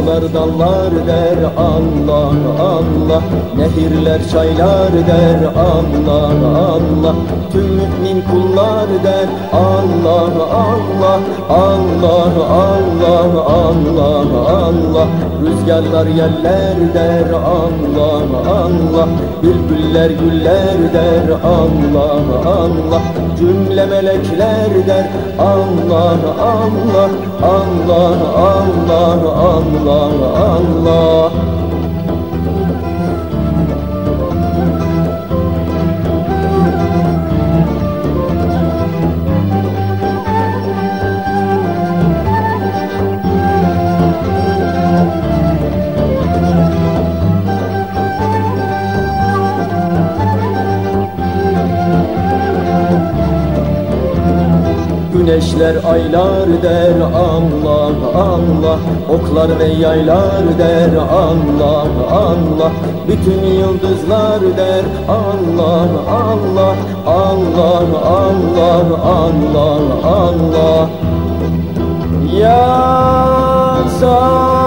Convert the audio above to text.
Ağaçlar dallar der Allah Allah. Nehirler çaylar der Allah Allah. Tüm mümin kullar der Allah Allah. Allah Allah Allah Allah. Rüzgarlar yeller der Allah Allah. Bülbüller güller der Allah Allah. Cümle melekler der Allah Allah. Allah Allah Allah Güneşler aylar der Allah Allah. Oklar ve yaylar der Allah Allah. Bütün yıldızlar der Allah Allah. Allah Allah Allah Allah. Ya sahibeni